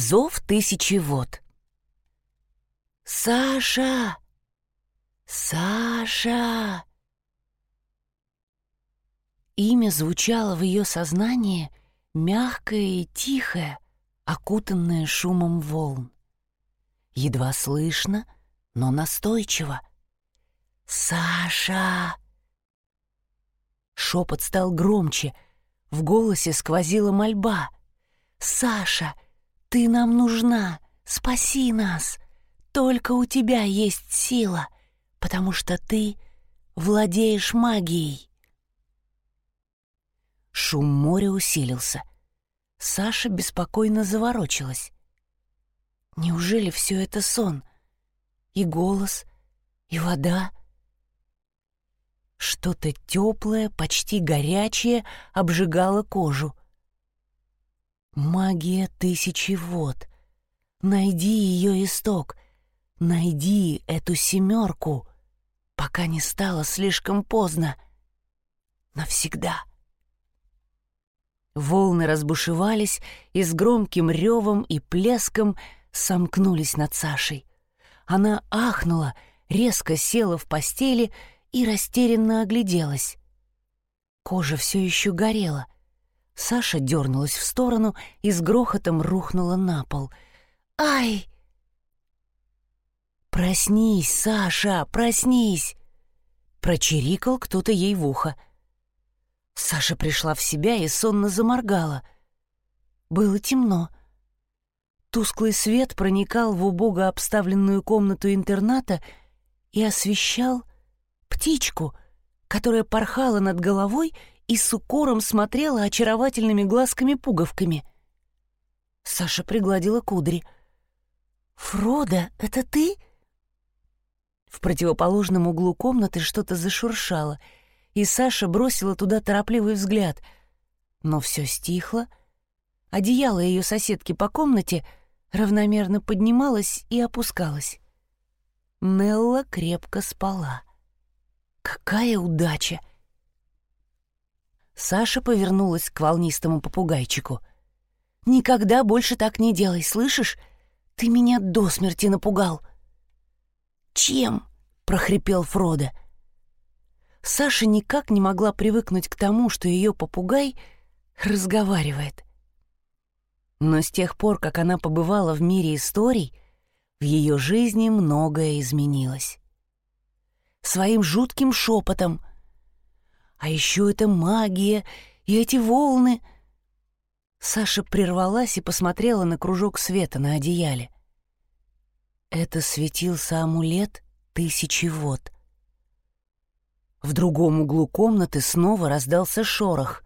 Зов тысячи вод. «Саша! Саша!» Имя звучало в ее сознании мягкое и тихое, окутанное шумом волн. Едва слышно, но настойчиво. «Саша!» Шепот стал громче, в голосе сквозила мольба. «Саша, ты нам нужна, спаси нас! Только у тебя есть сила, потому что ты владеешь магией!» Шум моря усилился. Саша беспокойно заворочилась. Неужели все это сон? И голос, и вода? Что-то теплое, почти горячее обжигало кожу. Магия тысячи вод. Найди ее исток. Найди эту семерку, пока не стало слишком поздно. Навсегда. Волны разбушевались и с громким ревом и плеском сомкнулись над Сашей. Она ахнула, резко села в постели и растерянно огляделась. Кожа все еще горела. Саша дернулась в сторону и с грохотом рухнула на пол. «Ай!» «Проснись, Саша, проснись!» Прочирикал кто-то ей в ухо. Саша пришла в себя и сонно заморгала. Было темно. Тусклый свет проникал в убого обставленную комнату интерната и освещал птичку, которая порхала над головой и с укором смотрела очаровательными глазками-пуговками. Саша пригладила кудри. «Фрода, это ты?» В противоположном углу комнаты что-то зашуршало, и Саша бросила туда торопливый взгляд. Но все стихло. Одеяло ее соседки по комнате — равномерно поднималась и опускалась. Нелла крепко спала. Какая удача! Саша повернулась к волнистому попугайчику. «Никогда больше так не делай, слышишь? Ты меня до смерти напугал». «Чем?» — прохрипел Фродо. Саша никак не могла привыкнуть к тому, что ее попугай разговаривает. Но с тех пор, как она побывала в мире историй, в ее жизни многое изменилось. Своим жутким шепотом. А еще это магия и эти волны. Саша прервалась и посмотрела на кружок света на одеяле. Это светился амулет тысячи вод. В другом углу комнаты снова раздался шорох.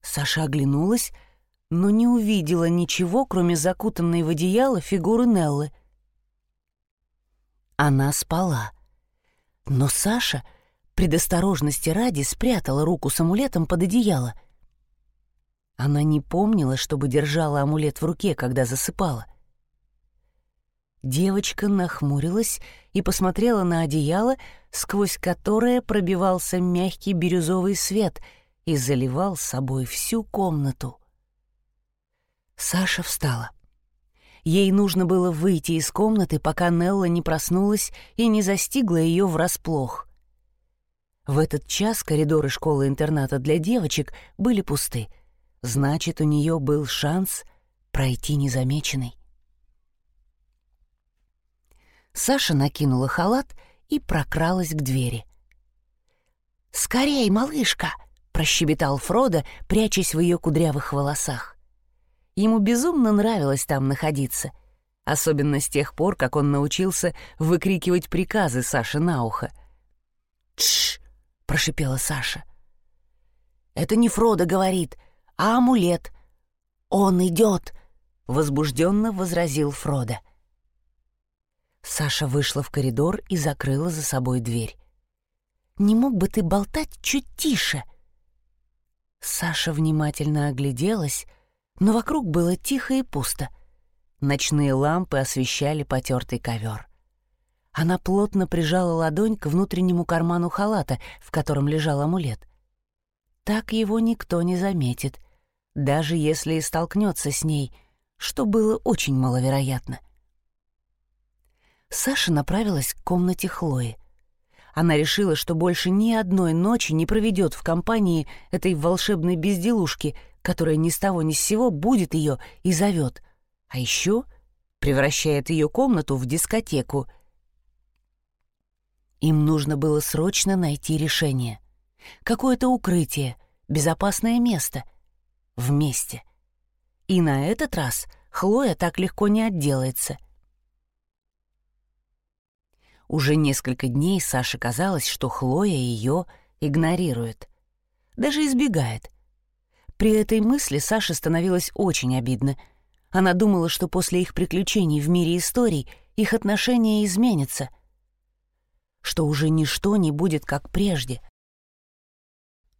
Саша оглянулась — но не увидела ничего, кроме закутанной в одеяло фигуры Неллы. Она спала. Но Саша, предосторожности ради, спрятала руку с амулетом под одеяло. Она не помнила, чтобы держала амулет в руке, когда засыпала. Девочка нахмурилась и посмотрела на одеяло, сквозь которое пробивался мягкий бирюзовый свет и заливал собой всю комнату. Саша встала. Ей нужно было выйти из комнаты, пока Нелла не проснулась и не застигла ее врасплох. В этот час коридоры школы-интерната для девочек были пусты. Значит, у нее был шанс пройти незамеченной. Саша накинула халат и прокралась к двери. «Скорей, малышка!» — прощебетал Фродо, прячась в ее кудрявых волосах. Ему безумно нравилось там находиться, особенно с тех пор, как он научился выкрикивать приказы Саше на ухо. «Тш!» — прошипела Саша. «Это не Фродо говорит, а амулет. Он идет!» — возбужденно возразил Фродо. Саша вышла в коридор и закрыла за собой дверь. «Не мог бы ты болтать чуть тише?» Саша внимательно огляделась, но вокруг было тихо и пусто. Ночные лампы освещали потертый ковер. Она плотно прижала ладонь к внутреннему карману халата, в котором лежал амулет. Так его никто не заметит, даже если и столкнется с ней, что было очень маловероятно. Саша направилась к комнате Хлои. Она решила, что больше ни одной ночи не проведет в компании этой волшебной безделушки, которая ни с того ни с сего будет ее и зовет. А еще превращает ее комнату в дискотеку. Им нужно было срочно найти решение. Какое-то укрытие, безопасное место. Вместе. И на этот раз Хлоя так легко не отделается. Уже несколько дней Саше казалось, что Хлоя ее игнорирует. Даже избегает. При этой мысли Саше становилось очень обидно. Она думала, что после их приключений в мире историй их отношения изменятся. Что уже ничто не будет как прежде.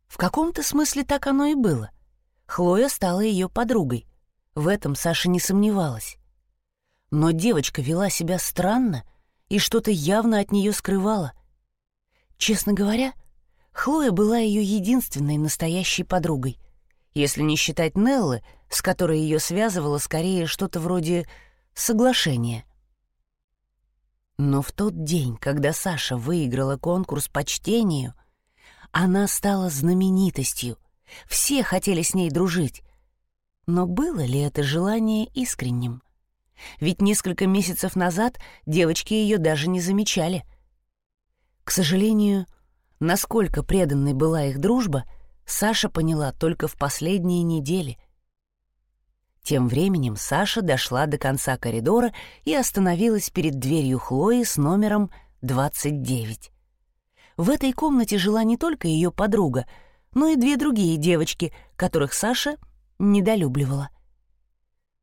В каком-то смысле так оно и было. Хлоя стала ее подругой. В этом Саша не сомневалась. Но девочка вела себя странно и что-то явно от нее скрывала. Честно говоря, Хлоя была ее единственной настоящей подругой, если не считать Неллы, с которой ее связывало скорее что-то вроде соглашения. Но в тот день, когда Саша выиграла конкурс по чтению, она стала знаменитостью. Все хотели с ней дружить, но было ли это желание искренним? Ведь несколько месяцев назад девочки ее даже не замечали. К сожалению, насколько преданной была их дружба, Саша поняла только в последние недели. Тем временем Саша дошла до конца коридора и остановилась перед дверью Хлои с номером 29. В этой комнате жила не только ее подруга, но и две другие девочки, которых Саша недолюбливала.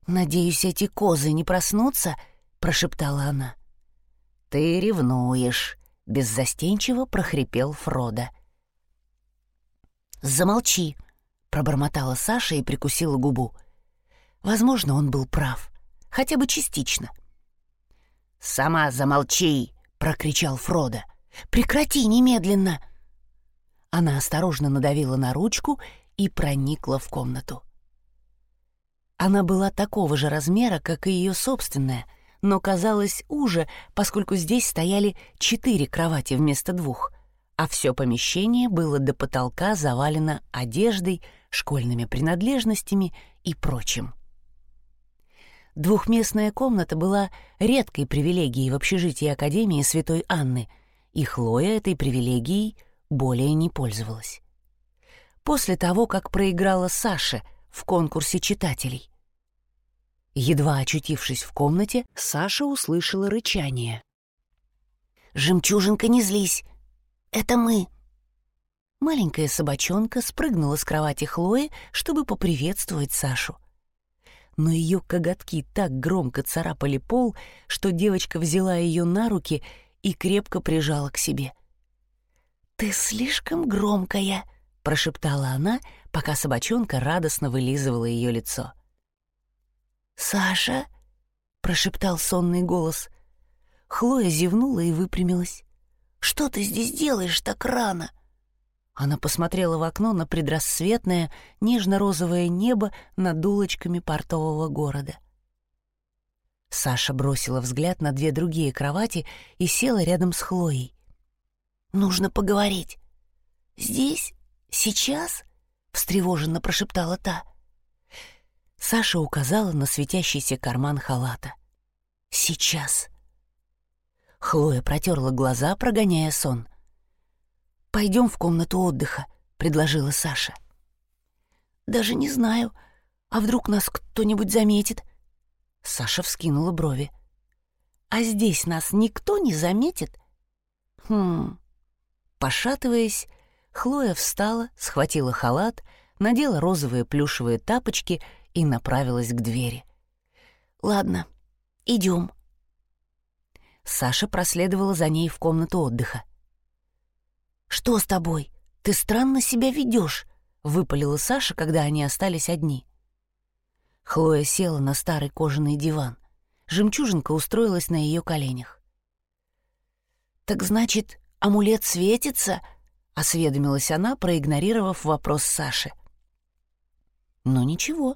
«Надеюсь, эти козы не проснутся?» — прошептала она. «Ты ревнуешь», — беззастенчиво прохрипел Фродо. «Замолчи», — пробормотала Саша и прикусила губу. Возможно, он был прав, хотя бы частично. «Сама замолчи!» — прокричал Фродо. «Прекрати немедленно!» Она осторожно надавила на ручку и проникла в комнату. Она была такого же размера, как и ее собственная, но казалась уже, поскольку здесь стояли четыре кровати вместо двух, а все помещение было до потолка завалено одеждой, школьными принадлежностями и прочим. Двухместная комната была редкой привилегией в общежитии Академии Святой Анны, и Хлоя этой привилегией более не пользовалась. После того, как проиграла Саше — в конкурсе читателей. Едва очутившись в комнате, Саша услышала рычание. «Жемчужинка, не злись! Это мы!» Маленькая собачонка спрыгнула с кровати Хлои, чтобы поприветствовать Сашу. Но ее коготки так громко царапали пол, что девочка взяла ее на руки и крепко прижала к себе. «Ты слишком громкая!» прошептала она, пока собачонка радостно вылизывала ее лицо. «Саша?» — прошептал сонный голос. Хлоя зевнула и выпрямилась. «Что ты здесь делаешь так рано?» Она посмотрела в окно на предрассветное, нежно-розовое небо над улочками портового города. Саша бросила взгляд на две другие кровати и села рядом с Хлоей. «Нужно поговорить. Здесь «Сейчас?» — встревоженно прошептала та. Саша указала на светящийся карман халата. «Сейчас». Хлоя протерла глаза, прогоняя сон. «Пойдем в комнату отдыха», — предложила Саша. «Даже не знаю. А вдруг нас кто-нибудь заметит?» Саша вскинула брови. «А здесь нас никто не заметит?» «Хм...» Пошатываясь, Хлоя встала, схватила халат, надела розовые плюшевые тапочки и направилась к двери. «Ладно, идем». Саша проследовала за ней в комнату отдыха. «Что с тобой? Ты странно себя ведешь», — выпалила Саша, когда они остались одни. Хлоя села на старый кожаный диван. Жемчужинка устроилась на ее коленях. «Так значит, амулет светится?» — осведомилась она, проигнорировав вопрос Саши. «Ну ничего,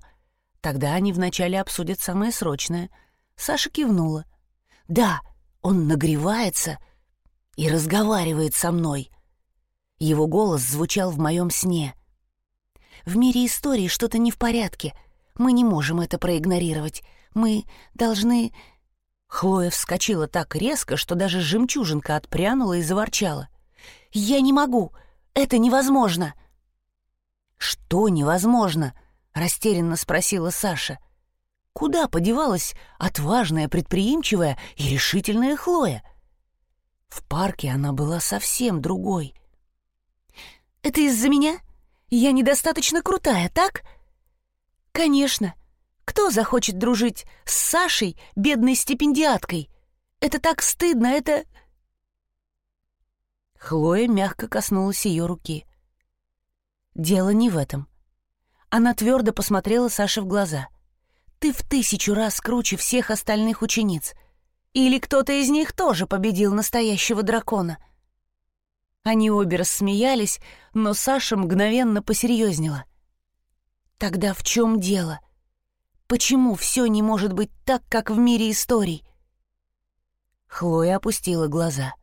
Тогда они вначале обсудят самое срочное. Саша кивнула. «Да, он нагревается и разговаривает со мной». Его голос звучал в моем сне. «В мире истории что-то не в порядке. Мы не можем это проигнорировать. Мы должны...» Хлоя вскочила так резко, что даже жемчужинка отпрянула и заворчала. «Я не могу! Это невозможно!» «Что невозможно?» — растерянно спросила Саша. Куда подевалась отважная, предприимчивая и решительная Хлоя? В парке она была совсем другой. «Это из-за меня? Я недостаточно крутая, так?» «Конечно. Кто захочет дружить с Сашей, бедной стипендиаткой? Это так стыдно, это...» Хлоя мягко коснулась ее руки. «Дело не в этом. Она твердо посмотрела Саше в глаза. «Ты в тысячу раз круче всех остальных учениц. Или кто-то из них тоже победил настоящего дракона?» Они обе рассмеялись, но Саша мгновенно посерьезнела. «Тогда в чем дело? Почему все не может быть так, как в мире историй?» Хлоя опустила глаза.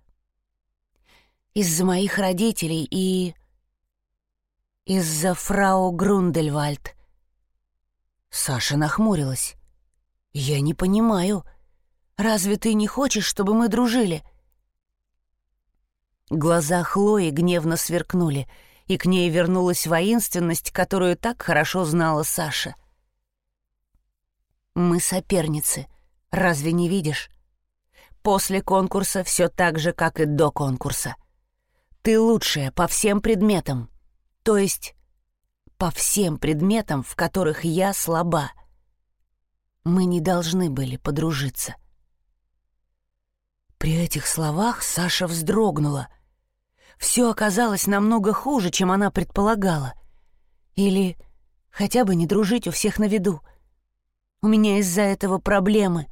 «Из-за моих родителей и...» из-за фрау Грундельвальд. Саша нахмурилась. «Я не понимаю. Разве ты не хочешь, чтобы мы дружили?» Глаза Хлои гневно сверкнули, и к ней вернулась воинственность, которую так хорошо знала Саша. «Мы соперницы. Разве не видишь? После конкурса все так же, как и до конкурса. Ты лучшая по всем предметам. То есть по всем предметам, в которых я слаба. Мы не должны были подружиться. При этих словах Саша вздрогнула. Все оказалось намного хуже, чем она предполагала. Или хотя бы не дружить у всех на виду. У меня из-за этого проблемы.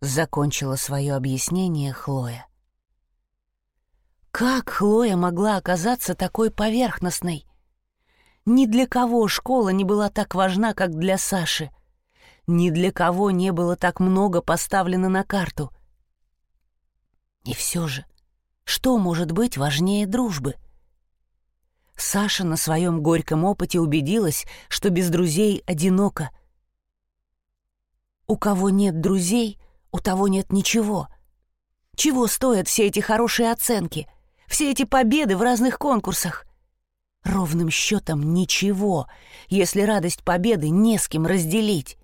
Закончила свое объяснение Хлоя. Как Хлоя могла оказаться такой поверхностной? Ни для кого школа не была так важна, как для Саши. Ни для кого не было так много поставлено на карту. И все же, что может быть важнее дружбы? Саша на своем горьком опыте убедилась, что без друзей одиноко. У кого нет друзей, у того нет ничего. Чего стоят все эти хорошие оценки — все эти победы в разных конкурсах. Ровным счетом ничего, если радость победы не с кем разделить.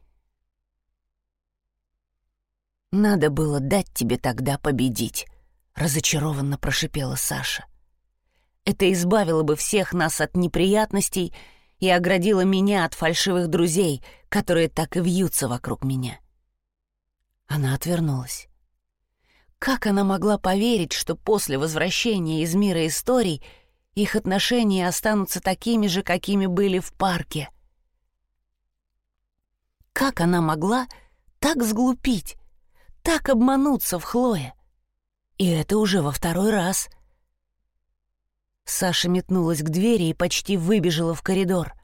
«Надо было дать тебе тогда победить», — разочарованно прошипела Саша. «Это избавило бы всех нас от неприятностей и оградило меня от фальшивых друзей, которые так и вьются вокруг меня». Она отвернулась. Как она могла поверить, что после возвращения из мира историй их отношения останутся такими же, какими были в парке? Как она могла так сглупить, так обмануться в Хлое? И это уже во второй раз. Саша метнулась к двери и почти выбежала в коридор.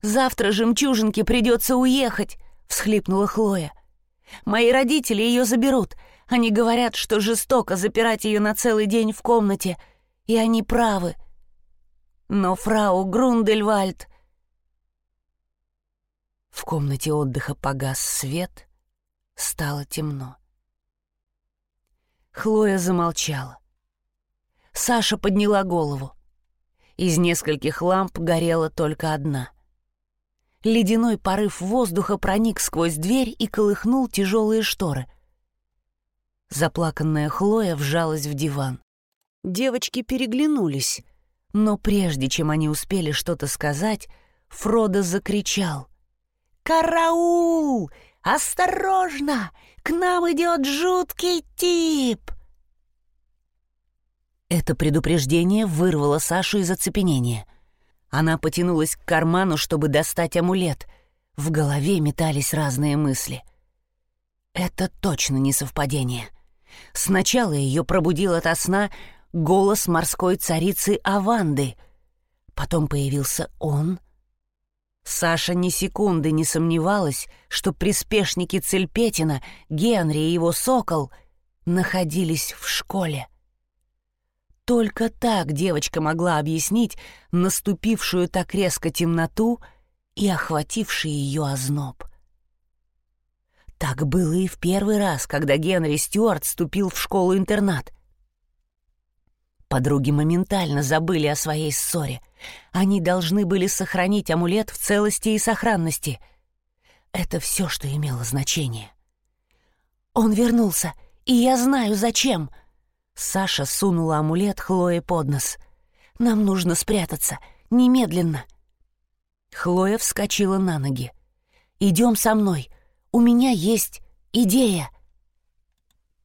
«Завтра жемчужинке придется уехать», — всхлипнула Хлоя. Мои родители ее заберут. Они говорят, что жестоко запирать ее на целый день в комнате, и они правы. Но фрау Грундельвальд... В комнате отдыха погас свет, стало темно. Хлоя замолчала. Саша подняла голову. Из нескольких ламп горела только одна — Ледяной порыв воздуха проник сквозь дверь и колыхнул тяжелые шторы. Заплаканная Хлоя вжалась в диван. Девочки переглянулись, но прежде чем они успели что-то сказать, Фродо закричал. «Караул! Осторожно! К нам идет жуткий тип!» Это предупреждение вырвало Сашу из оцепенения — она потянулась к карману, чтобы достать амулет. В голове метались разные мысли. Это точно не совпадение. Сначала ее пробудил ото сна голос морской царицы Аванды. Потом появился он. Саша ни секунды не сомневалась, что приспешники Цельпетина, Генри и его сокол находились в школе. Только так девочка могла объяснить наступившую так резко темноту и охвативший ее озноб. Так было и в первый раз, когда Генри Стюарт вступил в школу-интернат. Подруги моментально забыли о своей ссоре. Они должны были сохранить амулет в целости и сохранности. Это все, что имело значение. «Он вернулся, и я знаю, зачем!» Саша сунула амулет Хлое под нос. «Нам нужно спрятаться. Немедленно!» Хлоя вскочила на ноги. «Идем со мной. У меня есть идея!»